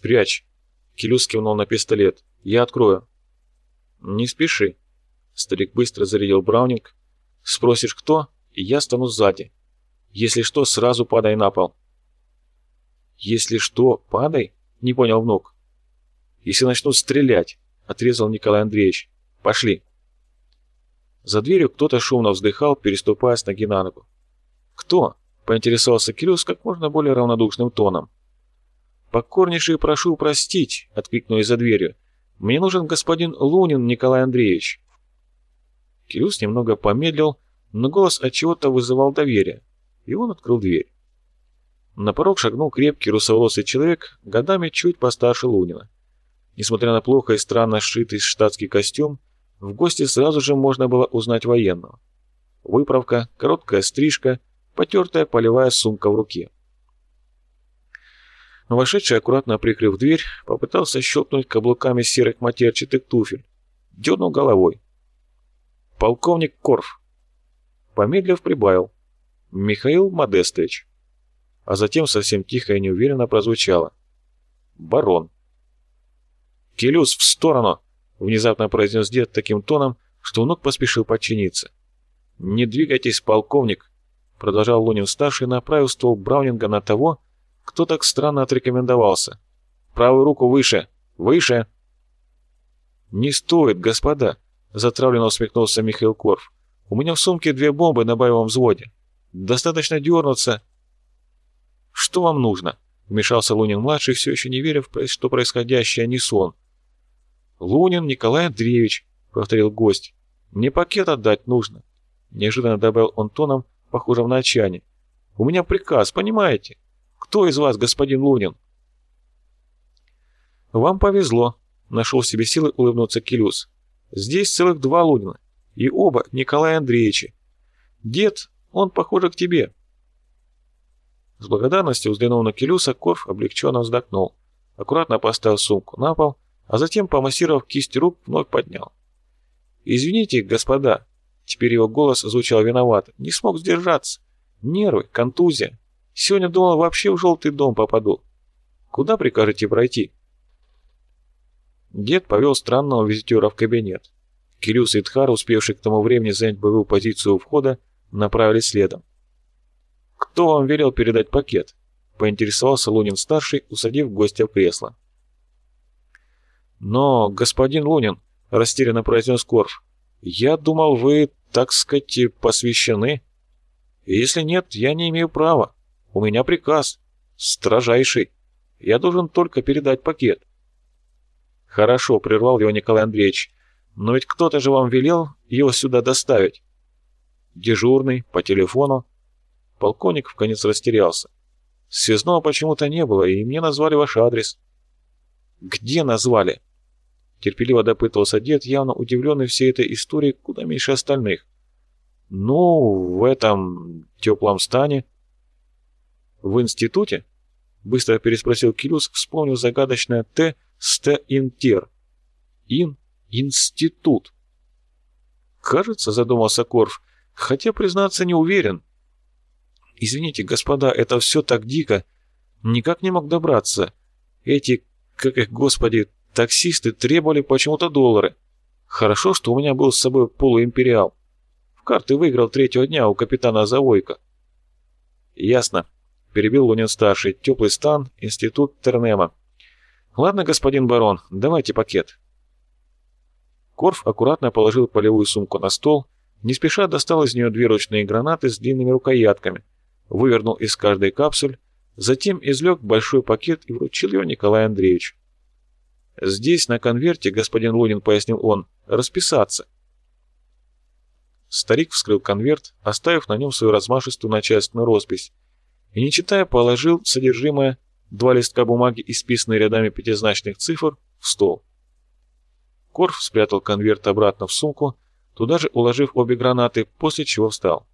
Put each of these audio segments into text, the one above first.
«Спрячь!» Келюс кивнул на пистолет. «Я открою». «Не спеши». Старик быстро зарядил Браунинг. «Спросишь, кто? И я стану сзади. Если что, сразу падай на пол». «Если что, падай?» — не понял внук. «Если начнут стрелять», — отрезал Николай Андреевич. «Пошли». За дверью кто-то шумно вздыхал, переступая с ноги на ногу. «Кто?» — поинтересовался Кирюс как можно более равнодушным тоном. «Покорнейший прошу простить», — откликнули за дверью. «Мне нужен господин Лунин Николай Андреевич». Кирюс немного помедлил, но голос от чего-то вызывал доверие, и он открыл дверь. На порог шагнул крепкий русоволосый человек, годами чуть постарше Лунина. Несмотря на плохо и странно сшитый штатский костюм, в гости сразу же можно было узнать военного. Выправка, короткая стрижка, потертая полевая сумка в руке. Вошедший, аккуратно прикрыв дверь, попытался щелкнуть каблуками серых матерчатых туфель. Дернул головой. «Полковник Корф». Помедлив, прибавил. «Михаил Модестович» а затем совсем тихо и неуверенно прозвучало. «Барон». «Келюс, в сторону!» — внезапно произнес дед таким тоном, что внук поспешил подчиниться. «Не двигайтесь, полковник!» — продолжал Лунин-старший, направил ствол Браунинга на того, кто так странно отрекомендовался. «Правую руку выше! Выше!» «Не стоит, господа!» — затравленно усмехнулся Михаил Корф. «У меня в сумке две бомбы на боевом взводе. Достаточно дернуться, «Что вам нужно?» — вмешался Лунин-младший, все еще не веря, что происходящее не сон. «Лунин Николай Андреевич», — повторил гость, — «мне пакет отдать нужно», — неожиданно добавил он тоном, похожим на отчаяние. «У меня приказ, понимаете? Кто из вас господин Лунин?» «Вам повезло», — нашел в себе силы улыбнуться Келюс. «Здесь целых два Лунина, и оба Николая Андреевича. Дед, он, похоже, к тебе». С благодарностью взглянув на Келюса, Корф облегченно вздохнул, аккуратно поставил сумку на пол, а затем, помассировав кисть рук, вновь поднял. «Извините, господа», теперь его голос звучал виновато, не смог сдержаться. Нервы, контузия. Сегодня думал, вообще в желтый дом попаду. Куда прикажете пройти?» Дед повел странного визитера в кабинет. Кирюс и Тхар, успевший к тому времени занять боевую позицию у входа, направились следом. «Кто вам велел передать пакет?» — поинтересовался Лунин-старший, усадив гостя в кресло. «Но, господин Лунин», — растерянно произнес Корф, — «я думал, вы, так сказать, посвящены. Если нет, я не имею права. У меня приказ. Строжайший. Я должен только передать пакет». «Хорошо», — прервал его Николай Андреевич, — «но ведь кто-то же вам велел его сюда доставить». «Дежурный, по телефону». Полковник в конец растерялся. Связного почему-то не было, и мне назвали ваш адрес. Где назвали? Терпеливо допытывался дед, явно удивленный всей этой историей куда меньше остальных. Ну, в этом теплом стане. В институте? Быстро переспросил Килюс, вспомнив загадочное «Т» с «Т-Интер». «Ин» — институт. Кажется, задумался Корф, хотя, признаться, не уверен. Извините, господа, это все так дико. Никак не мог добраться. Эти, как их, господи, таксисты требовали почему-то доллары. Хорошо, что у меня был с собой полуимпериал. В карты выиграл третьего дня у капитана Завойка. Ясно. Перебил Лунин-старший. Теплый стан, институт Тернема. Ладно, господин барон, давайте пакет. Корф аккуратно положил полевую сумку на стол, не спеша достал из нее две ручные гранаты с длинными рукоятками, вывернул из каждой капсуль, затем извлек большой пакет и вручил его Николаю Андреевичу. «Здесь, на конверте, господин Лунин, — пояснил он, — расписаться». Старик вскрыл конверт, оставив на нем свою размашистую начальственную роспись, и, не читая, положил содержимое, два листка бумаги, исписанные рядами пятизначных цифр, в стол. Корф спрятал конверт обратно в сумку, туда же уложив обе гранаты, после чего встал.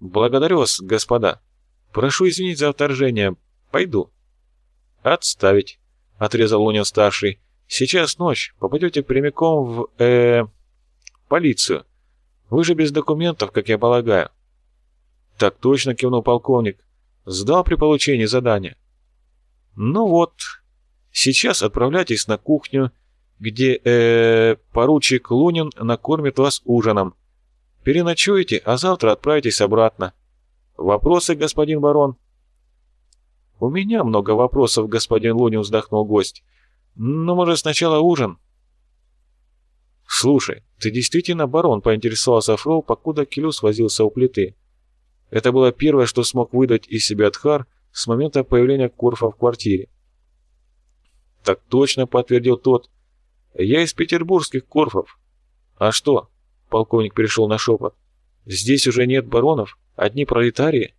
«Благодарю вас, господа!» «Прошу извинить за вторжение. Пойду». «Отставить», — отрезал Лунин-старший. «Сейчас ночь. Попадете прямиком в... э полицию. Вы же без документов, как я полагаю». «Так точно», — кивнул полковник. «Сдал при получении задания». «Ну вот. Сейчас отправляйтесь на кухню, где э, поручик Лунин накормит вас ужином. Переночуете, а завтра отправитесь обратно. Вопросы, господин барон?» «У меня много вопросов, господин Лунин», — вздохнул гость. «Но, может, сначала ужин?» «Слушай, ты действительно барон?» — поинтересовался Фроу, покуда Келюс возился у плиты. Это было первое, что смог выдать из себя Тхар с момента появления Корфа в квартире. «Так точно», — подтвердил тот. «Я из петербургских Корфов». «А что?» — полковник перешел на шепот. «Здесь уже нет баронов, одни пролетарии».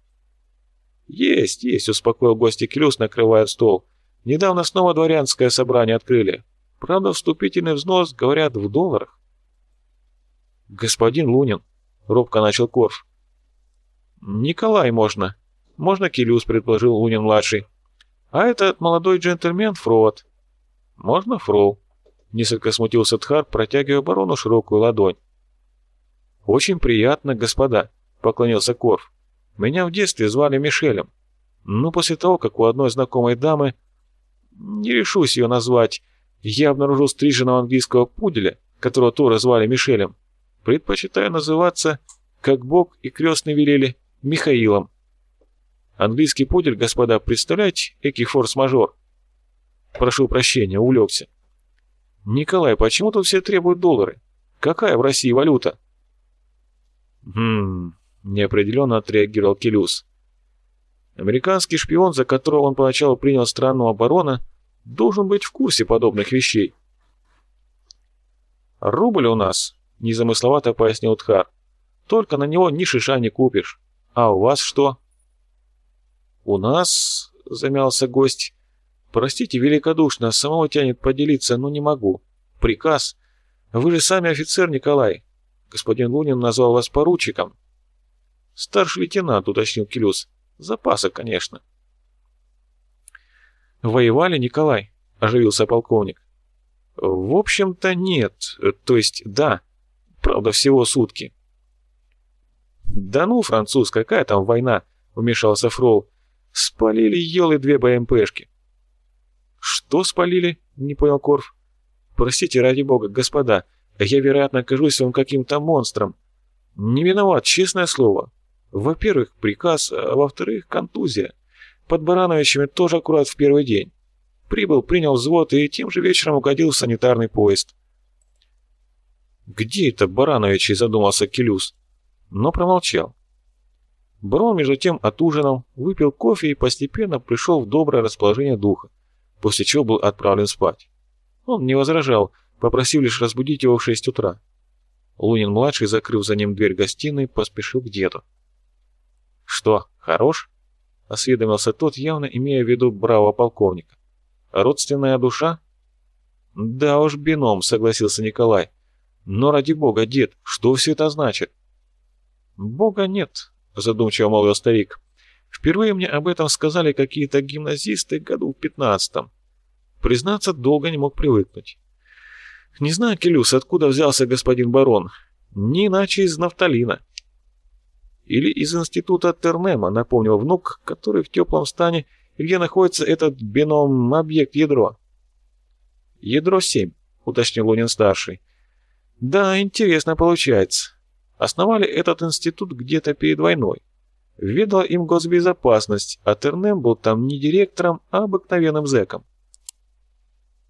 «Есть, есть», — успокоил гости Келюс, накрывая стол. «Недавно снова дворянское собрание открыли. Правда, вступительный взнос, говорят, в долларах». «Господин Лунин», — робко начал Корф. «Николай можно. Можно Келюс», — предположил Лунин-младший. «А этот молодой джентльмен Фрод». «Можно Фроу?» — несколько смутился Тхар, протягивая барону широкую ладонь. «Очень приятно, господа», — поклонился Корф. Меня в детстве звали Мишелем. Но после того, как у одной знакомой дамы, не решусь ее назвать, я обнаружил стриженного английского пуделя, которого тоже звали Мишелем, предпочитаю называться, как Бог и крестный велели, Михаилом. Английский пудель, господа, представляете, экий форс-мажор? Прошу прощения, увлекся. Николай, почему тут все требуют доллары? Какая в России валюта? Хм, неопределенно отреагировал Келюс. Американский шпион, за которого он поначалу принял странного барона, должен быть в курсе подобных вещей. «Рубль у нас», — незамысловато пояснил Тхар. «Только на него ни шиша не купишь. А у вас что?» «У нас...» — замялся гость. «Простите великодушно, самого тянет поделиться, но не могу. Приказ. Вы же сами офицер, Николай. Господин Лунин назвал вас поручиком. «Старший лейтенант», — уточнил Келюс. «Запаса, конечно». «Воевали, Николай?» — оживился полковник. «В общем-то, нет. То есть, да. Правда, всего сутки». «Да ну, француз, какая там война?» — вмешался Фрол. «Спалили елы две БМПшки». «Что спалили?» — не понял Корф. «Простите, ради бога, господа, я, вероятно, окажусь вам каким-то монстром. Не виноват, честное слово. Во-первых, приказ, а во-вторых, контузия. Под Барановичами тоже аккурат в первый день. Прибыл, принял взвод и тем же вечером угодил в санитарный поезд. «Где это Барановичи?» – задумался Келюс, но промолчал. Барон, между тем, отужинал, выпил кофе и постепенно пришел в доброе расположение духа, после чего был отправлен спать. Он не возражал, попросив лишь разбудить его в шесть утра. Лунин-младший, закрыв за ним дверь гостиной, поспешил к деду. «Что, хорош?» — осведомился тот, явно имея в виду бравого полковника. «Родственная душа?» «Да уж, бином», — согласился Николай. «Но ради бога, дед, что все это значит?» «Бога нет», — задумчиво молвил старик. «Впервые мне об этом сказали какие-то гимназисты году в пятнадцатом. Признаться, долго не мог привыкнуть. Не знаю, Келюс, откуда взялся господин барон. Не иначе из нафталина». Или из института Тернема, напомнил внук, который в теплом стане, где находится этот бином-объект ядро. Ядро-7, уточнил Лунин-старший. Да, интересно получается. Основали этот институт где-то перед войной. Ведала им госбезопасность, а Тернем был там не директором, а обыкновенным зэком.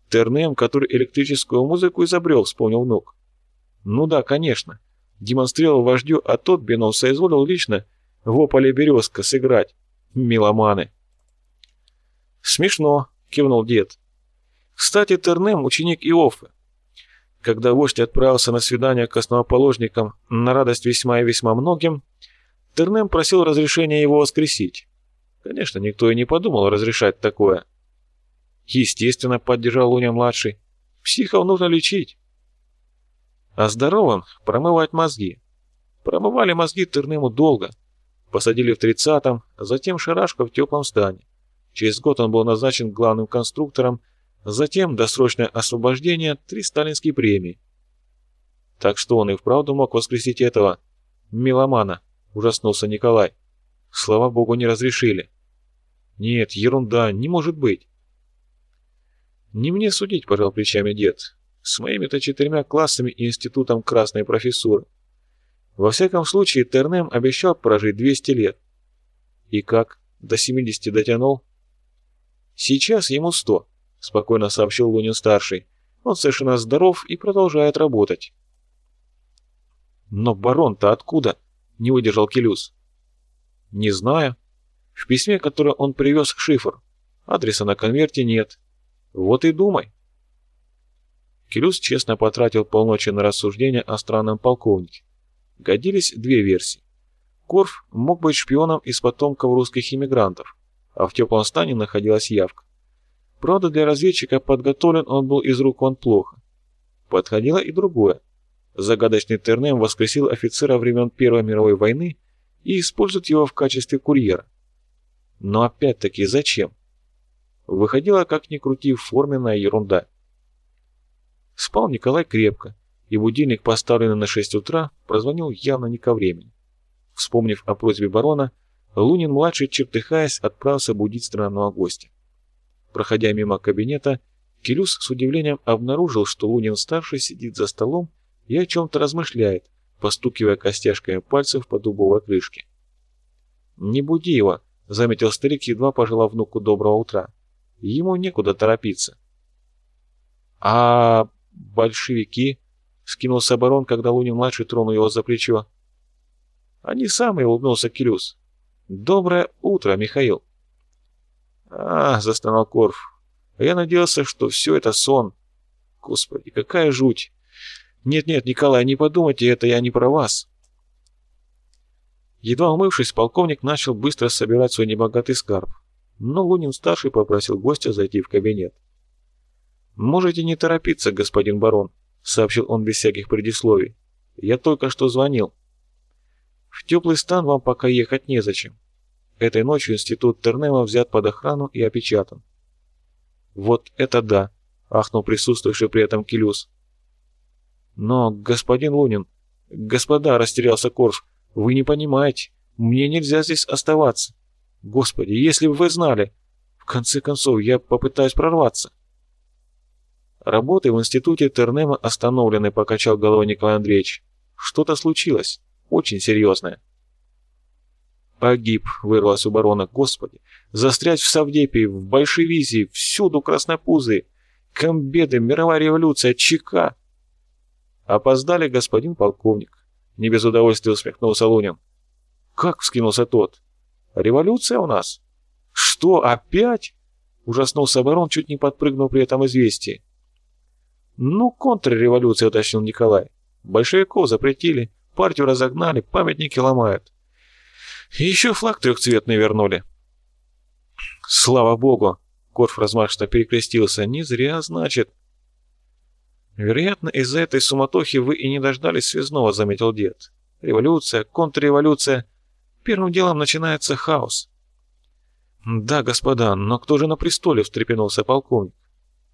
Тернем, который электрическую музыку изобрел, вспомнил внук. Ну да, конечно демонстрировал вождю, а тот Бенон соизволил лично в ополе березка сыграть. Миломаны. «Смешно», — кивнул дед. «Кстати, Тернем — ученик Иоффе. Когда вождь отправился на свидание к основоположникам на радость весьма и весьма многим, Тернем просил разрешения его воскресить. Конечно, никто и не подумал разрешать такое. Естественно, поддержал Луня-младший. Психов нужно лечить а здоровым промывать мозги. Промывали мозги Тырныму долго. Посадили в 30-м, затем Шарашко в теплом стане. Через год он был назначен главным конструктором, затем досрочное освобождение, три сталинские премии. Так что он и вправду мог воскресить этого меломана, ужаснулся Николай. Слава богу, не разрешили. Нет, ерунда, не может быть. «Не мне судить», — пожал плечами дед. «С моими-то четырьмя классами и институтом красной профессуры. Во всяком случае, Тернем обещал прожить 200 лет. И как, до 70 дотянул?» «Сейчас ему 100», — спокойно сообщил Лунин-старший. «Он совершенно здоров и продолжает работать». «Но барон-то откуда?» — не выдержал Келюс. «Не знаю. В письме, которое он привез, шифр. Адреса на конверте нет. Вот и думай». Келюс честно потратил полночи на рассуждения о странном полковнике. Годились две версии. Корф мог быть шпионом из потомков русских иммигрантов, а в теплом стане находилась явка. Правда, для разведчика подготовлен он был из рук вон плохо. Подходило и другое. Загадочный Тернем воскресил офицера времен Первой мировой войны и использует его в качестве курьера. Но опять-таки зачем? Выходила, как ни крути, форменная ерунда. Спал Николай крепко, и будильник, поставленный на 6 утра, прозвонил явно не ко времени. Вспомнив о просьбе барона, Лунин-младший, чертыхаясь, отправился будить странного гостя. Проходя мимо кабинета, Келюс с удивлением обнаружил, что Лунин-старший сидит за столом и о чем-то размышляет, постукивая костяшками пальцев по дубовой крышке. «Не буди его», — заметил старик, едва пожелав внуку доброго утра. «Ему некуда торопиться». «А большевики?» — скинулся барон, когда Лунин-младший тронул его за плечо. «Они самые», — улыбнулся Кирюс. «Доброе утро, Михаил». «А», — застонал Корф, — «я надеялся, что все это сон. Господи, какая жуть! «Нет-нет, Николай, не подумайте, это я не про вас». Едва умывшись, полковник начал быстро собирать свой небогатый скарб, но Лунин-старший попросил гостя зайти в кабинет. «Можете не торопиться, господин барон», — сообщил он без всяких предисловий. «Я только что звонил. В теплый стан вам пока ехать незачем. Этой ночью институт Тернема взят под охрану и опечатан». «Вот это да!» — ахнул присутствующий при этом Келюс. «Но, господин Лунин...» «Господа!» — растерялся Корф. «Вы не понимаете. Мне нельзя здесь оставаться. Господи, если бы вы знали! В конце концов, я попытаюсь прорваться». «Работы в институте Тернема остановлены», — покачал головой Николай Андреевич. «Что-то случилось. Очень серьезное». «Погиб», — вырвалось у барона. «Господи! Застрять в Савдепе, в большевизии, всюду краснопузы, комбеды, мировая революция, ЧК!» «Опоздали, господин полковник», — не без удовольствия усмехнулся Лунин. «Как?» — вскинулся тот. «Революция у нас?» «Что, опять?» — ужаснулся барон, чуть не подпрыгнув при этом известии. «Ну, контрреволюция», — уточнил Николай. «Большевиков запретили, партию разогнали, памятники ломают. Еще флаг трехцветный вернули». «Слава богу!» — Корф размашисто перекрестился. «Не зря, значит». «Вероятно, из-за этой суматохи вы и не дождались связного», — заметил дед. «Революция, контрреволюция. Первым делом начинается хаос». «Да, господа, но кто же на престоле?» — встрепенулся полковник.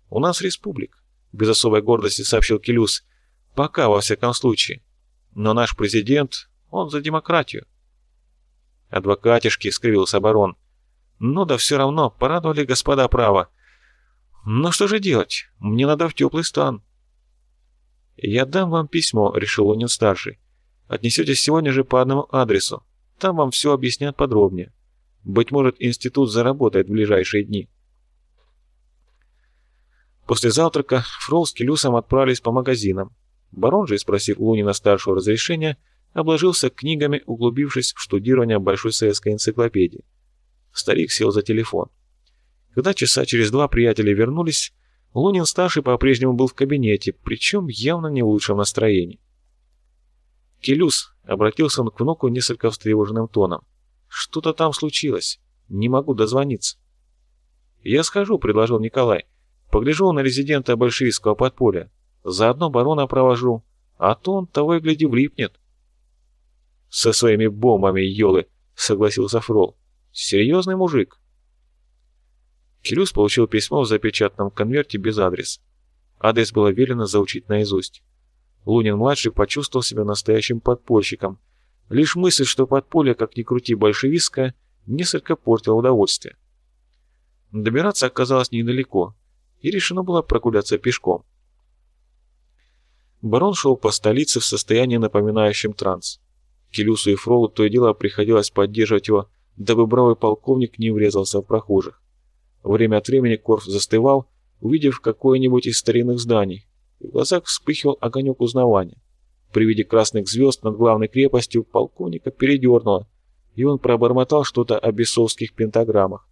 «У нас республика», — без особой гордости сообщил Келюс. «Пока, во всяком случае. Но наш президент, он за демократию». «Адвокатишки», — скривился барон. «Ну да все равно, порадовали господа право. Но что же делать? Мне надо в теплый стан». «Я дам вам письмо», — решил Лунин-старший. «Отнесете сегодня же по одному адресу. Там вам все объяснят подробнее. Быть может, институт заработает в ближайшие дни». После завтрака Фрол с Келюсом отправились по магазинам. Барон же, спросив Лунина-старшего разрешения, обложился книгами, углубившись в штудирование Большой советской энциклопедии. Старик сел за телефон. Когда часа через два приятели вернулись, Лунин-старший по-прежнему был в кабинете, причем явно не в лучшем настроении. «Келюс», — обратился он к внуку несколько встревоженным тоном, — «что-то там случилось. Не могу дозвониться». «Я схожу», — предложил Николай. «Погляжу на резидента большевистского подполья. Заодно барона провожу. А то он того и гляди влипнет». «Со своими бомбами, елы», — согласился Фрол. «Серьезный мужик». Келюс получил письмо в запечатанном конверте без адреса. Адрес было велено заучить наизусть. Лунин-младший почувствовал себя настоящим подпольщиком. Лишь мысль, что подполье, как ни крути большевистское, несколько портило удовольствие. Добираться оказалось недалеко, и решено было прогуляться пешком. Барон шел по столице в состоянии, напоминающем транс. Келюсу и Фролу то и дело приходилось поддерживать его, дабы бравый полковник не врезался в прохожих. Время от времени Корф застывал, увидев какое-нибудь из старинных зданий, и в глазах вспыхивал огонек узнавания. При виде красных звезд над главной крепостью полковника передернуло, и он пробормотал что-то о бесовских пентаграммах.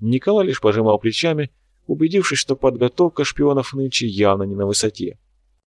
Николай лишь пожимал плечами, убедившись, что подготовка шпионов нынче явно не на высоте.